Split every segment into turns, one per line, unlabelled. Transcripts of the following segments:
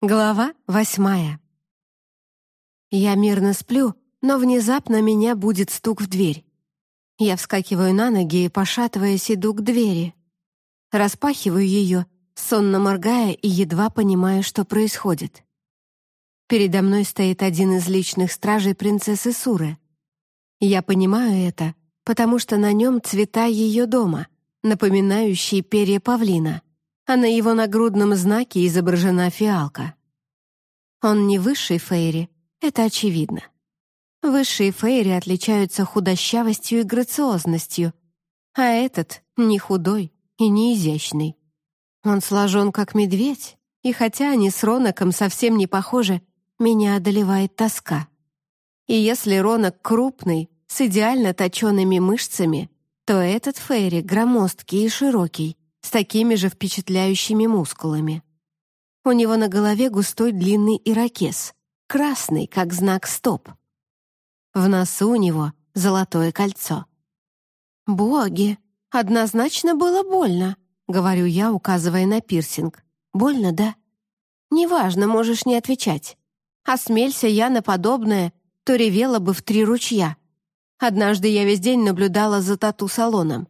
Глава восьмая. Я мирно сплю, но внезапно меня будет стук в дверь. Я вскакиваю на ноги и, пошатываясь, иду к двери. Распахиваю ее, сонно моргая и едва понимая, что происходит. Передо мной стоит один из личных стражей принцессы Суры. Я понимаю это, потому что на нем цвета ее дома, напоминающие перья павлина — а на его нагрудном знаке изображена фиалка. Он не высший фейри, это очевидно. Высшие фейри отличаются худощавостью и грациозностью, а этот не худой и не изящный. Он сложен как медведь, и хотя они с Ронаком совсем не похожи, меня одолевает тоска. И если Ронок крупный, с идеально точенными мышцами, то этот Фейри громоздкий и широкий, с такими же впечатляющими мускулами. У него на голове густой длинный ирокез, красный, как знак «стоп». В носу у него золотое кольцо. «Боги, однозначно было больно», — говорю я, указывая на пирсинг. «Больно, да?» «Неважно, можешь не отвечать. Осмелься я на подобное, то ревела бы в три ручья. Однажды я весь день наблюдала за тату-салоном.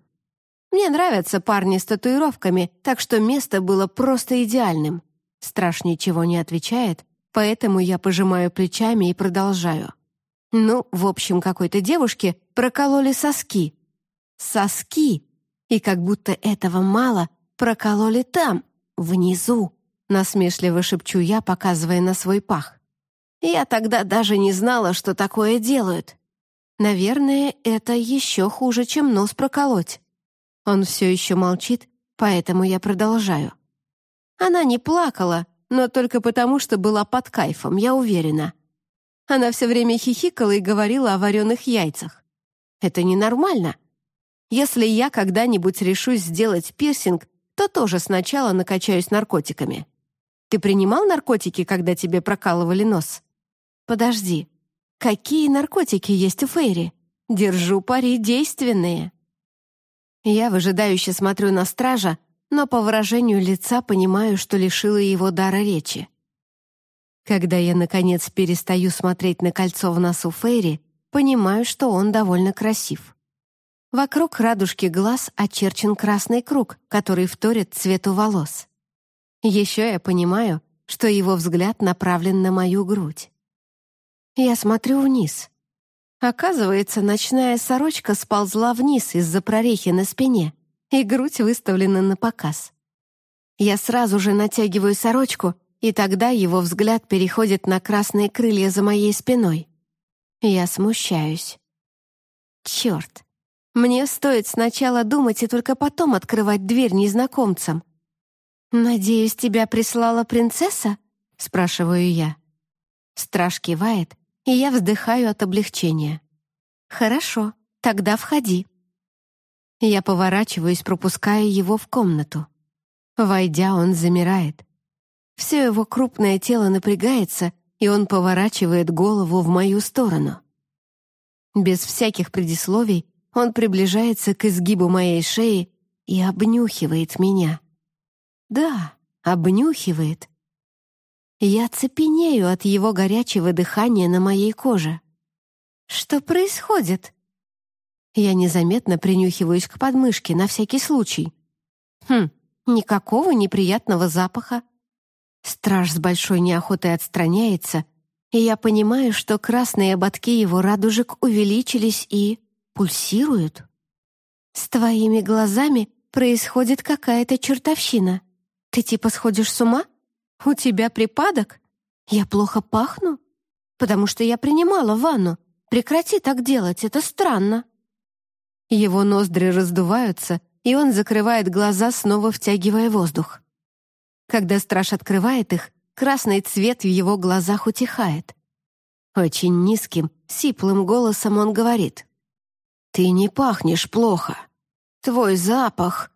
Мне нравятся парни с татуировками, так что место было просто идеальным. Страж ничего не отвечает, поэтому я пожимаю плечами и продолжаю. Ну, в общем, какой-то девушке прокололи соски. Соски! И как будто этого мало, прокололи там, внизу. Насмешливо шепчу я, показывая на свой пах. Я тогда даже не знала, что такое делают. Наверное, это еще хуже, чем нос проколоть. Он все еще молчит, поэтому я продолжаю. Она не плакала, но только потому, что была под кайфом, я уверена. Она все время хихикала и говорила о вареных яйцах. Это ненормально. Если я когда-нибудь решусь сделать пирсинг, то тоже сначала накачаюсь наркотиками. Ты принимал наркотики, когда тебе прокалывали нос? Подожди. Какие наркотики есть у Фейри? Держу пари действенные. Я выжидающе смотрю на стража, но по выражению лица понимаю, что лишила его дара речи. Когда я, наконец, перестаю смотреть на кольцо в носу Фейри, понимаю, что он довольно красив. Вокруг радужки глаз очерчен красный круг, который вторит цвету волос. Еще я понимаю, что его взгляд направлен на мою грудь. Я смотрю вниз. Оказывается, ночная сорочка сползла вниз из-за прорехи на спине, и грудь выставлена на показ. Я сразу же натягиваю сорочку, и тогда его взгляд переходит на красные крылья за моей спиной. Я смущаюсь. Черт! Мне стоит сначала думать и только потом открывать дверь незнакомцам. «Надеюсь, тебя прислала принцесса?» — спрашиваю я. Страж кивает, и я вздыхаю от облегчения. «Хорошо, тогда входи». Я поворачиваюсь, пропуская его в комнату. Войдя, он замирает. Все его крупное тело напрягается, и он поворачивает голову в мою сторону. Без всяких предисловий он приближается к изгибу моей шеи и обнюхивает меня. Да, обнюхивает, я цепенею от его горячего дыхания на моей коже. Что происходит? Я незаметно принюхиваюсь к подмышке на всякий случай. Хм, никакого неприятного запаха. Страж с большой неохотой отстраняется, и я понимаю, что красные ободки его радужек увеличились и пульсируют. С твоими глазами происходит какая-то чертовщина. Ты типа сходишь с ума? «У тебя припадок? Я плохо пахну? Потому что я принимала ванну. Прекрати так делать, это странно». Его ноздри раздуваются, и он закрывает глаза, снова втягивая воздух. Когда страж открывает их, красный цвет в его глазах утихает. Очень низким, сиплым голосом он говорит. «Ты не пахнешь плохо. Твой запах...»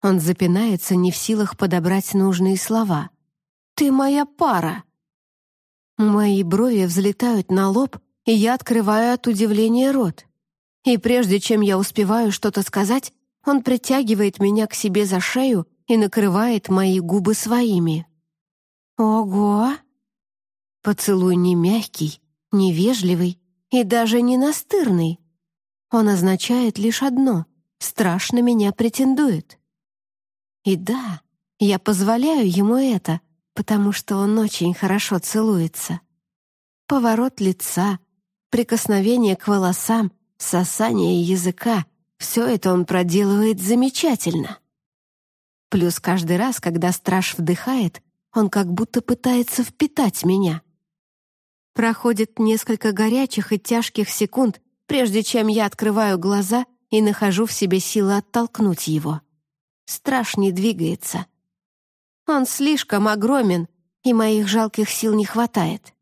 Он запинается, не в силах подобрать нужные слова. «Ты моя пара!» Мои брови взлетают на лоб, и я открываю от удивления рот. И прежде чем я успеваю что-то сказать, он притягивает меня к себе за шею и накрывает мои губы своими. Ого! Поцелуй не мягкий, не вежливый и даже не настырный. Он означает лишь одно — страшно меня претендует. И да, я позволяю ему это, потому что он очень хорошо целуется. Поворот лица, прикосновение к волосам, сосание языка — все это он проделывает замечательно. Плюс каждый раз, когда страж вдыхает, он как будто пытается впитать меня. Проходит несколько горячих и тяжких секунд, прежде чем я открываю глаза и нахожу в себе силы оттолкнуть его. Страж не двигается — он слишком огромен, и моих жалких сил не хватает.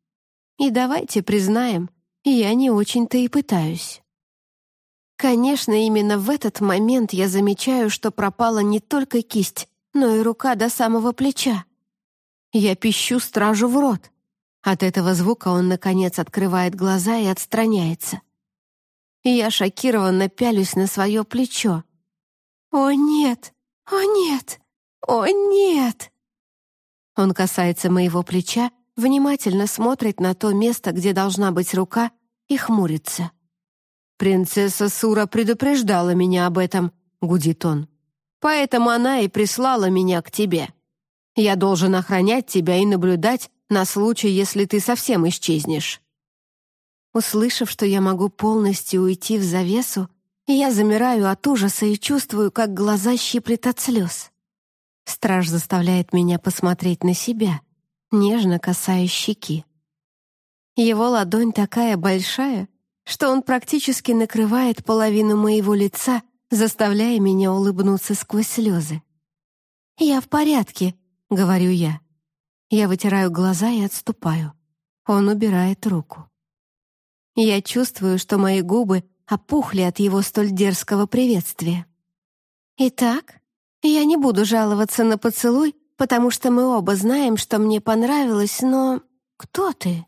И давайте признаем, я не очень-то и пытаюсь. Конечно, именно в этот момент я замечаю, что пропала не только кисть, но и рука до самого плеча. Я пищу стражу в рот. От этого звука он, наконец, открывает глаза и отстраняется. Я шокированно пялюсь на свое плечо. «О, нет! О, нет! О, нет!» Он касается моего плеча, внимательно смотрит на то место, где должна быть рука, и хмурится. «Принцесса Сура предупреждала меня об этом», — гудит он. «Поэтому она и прислала меня к тебе. Я должен охранять тебя и наблюдать на случай, если ты совсем исчезнешь». Услышав, что я могу полностью уйти в завесу, я замираю от ужаса и чувствую, как глаза щиплет от слез. Страж заставляет меня посмотреть на себя, нежно касаясь щеки. Его ладонь такая большая, что он практически накрывает половину моего лица, заставляя меня улыбнуться сквозь слезы. «Я в порядке», — говорю я. Я вытираю глаза и отступаю. Он убирает руку. Я чувствую, что мои губы опухли от его столь дерзкого приветствия. «Итак, я не буду жаловаться на поцелуй, потому что мы оба знаем, что мне понравилось, но... Кто ты?»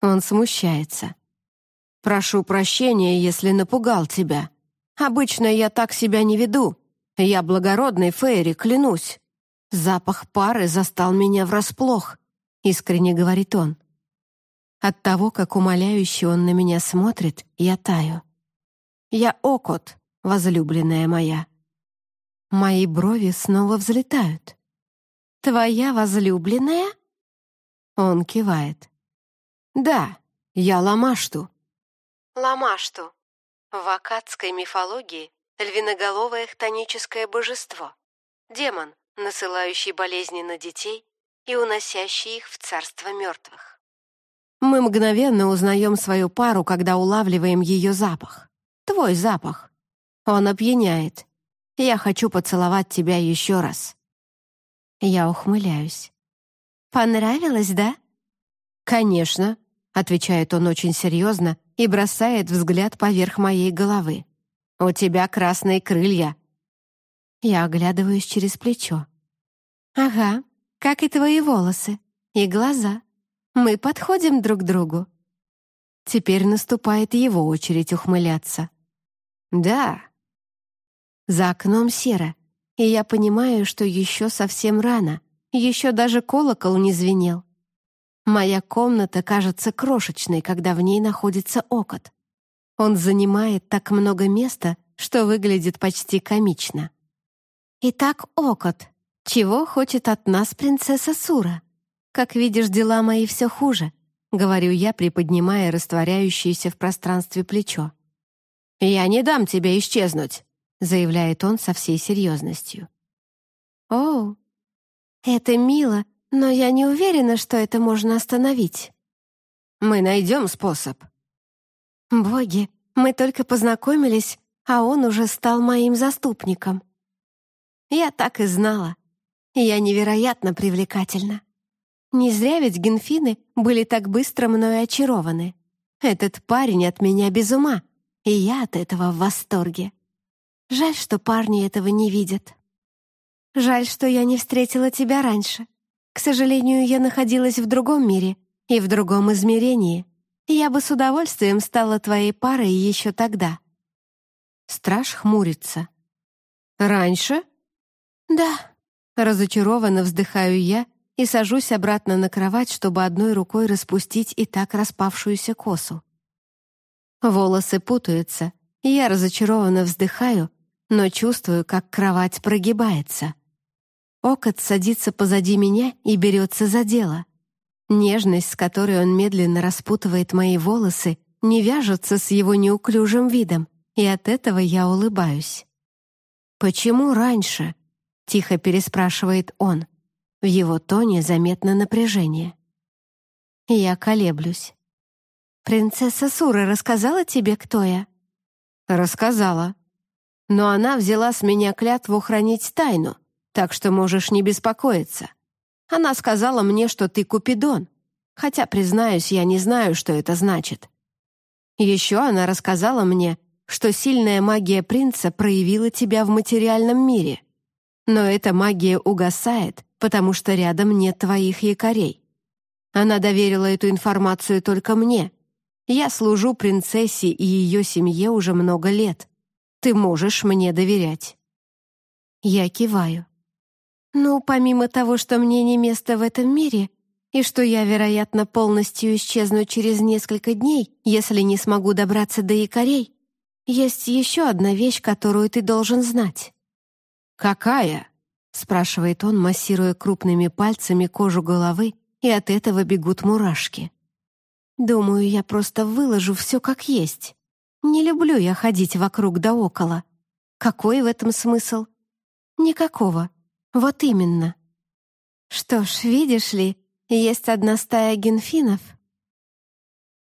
Он смущается. «Прошу прощения, если напугал тебя. Обычно я так себя не веду. Я благородный Фейри, клянусь. Запах пары застал меня врасплох», — искренне говорит он. От того, как умоляюще он на меня смотрит, я таю. «Я Окот, возлюбленная моя». Мои брови снова взлетают. «Твоя возлюбленная?» Он кивает. «Да, я Ламашту». Ламашту. В акадской мифологии львиноголовое хтоническое божество. Демон, насылающий болезни на детей и уносящий их в царство мертвых. Мы мгновенно узнаем свою пару, когда улавливаем ее запах. Твой запах. Он опьяняет, я хочу поцеловать тебя еще раз». Я ухмыляюсь. «Понравилось, да?» «Конечно», — отвечает он очень серьезно и бросает взгляд поверх моей головы. «У тебя красные крылья». Я оглядываюсь через плечо. «Ага, как и твои волосы, и глаза. Мы подходим друг к другу». Теперь наступает его очередь ухмыляться. «Да, за окном серо, и я понимаю, что еще совсем рано, еще даже колокол не звенел. Моя комната кажется крошечной, когда в ней находится окот. Он занимает так много места, что выглядит почти комично. Итак, окот, чего хочет от нас принцесса Сура? Как видишь, дела мои все хуже, говорю я, приподнимая растворяющееся в пространстве плечо. Я не дам тебе исчезнуть, заявляет он со всей серьезностью. «Оу, это мило, но я не уверена, что это можно остановить». «Мы найдем способ». «Боги, мы только познакомились, а он уже стал моим заступником». «Я так и знала. Я невероятно привлекательна. Не зря ведь генфины были так быстро мною очарованы. Этот парень от меня без ума, и я от этого в восторге». Жаль, что парни этого не видят. Жаль, что я не встретила тебя раньше. К сожалению, я находилась в другом мире и в другом измерении. Я бы с удовольствием стала твоей парой еще тогда. Страж хмурится. Раньше? Да. Разочарованно вздыхаю я и сажусь обратно на кровать, чтобы одной рукой распустить и так распавшуюся косу. Волосы путаются, я разочарованно вздыхаю, но чувствую, как кровать прогибается. Окот садится позади меня и берется за дело. Нежность, с которой он медленно распутывает мои волосы, не вяжется с его неуклюжим видом, и от этого я улыбаюсь. «Почему раньше?» — тихо переспрашивает он. В его тоне заметно напряжение. Я колеблюсь. «Принцесса Сура рассказала тебе, кто я?» «Рассказала. Но она взяла с меня клятву хранить тайну, так что можешь не беспокоиться. Она сказала мне, что ты Купидон, хотя, признаюсь, я не знаю, что это значит. Еще она рассказала мне, что сильная магия принца проявила тебя в материальном мире. Но эта магия угасает, потому что рядом нет твоих якорей. Она доверила эту информацию только мне. Я служу принцессе и ее семье уже много лет. Ты можешь мне доверять». Я киваю. «Ну, помимо того, что мне не место в этом мире, и что я, вероятно, полностью исчезну через несколько дней, если не смогу добраться до якорей, есть еще одна вещь, которую ты должен знать».
«Какая?» — спрашивает он, массируя крупными пальцами кожу головы, и от этого бегут мурашки.
«Думаю, я просто выложу все как есть. Не люблю я ходить вокруг да около. Какой в этом смысл? Никакого. Вот именно. Что ж, видишь ли, есть одна стая генфинов,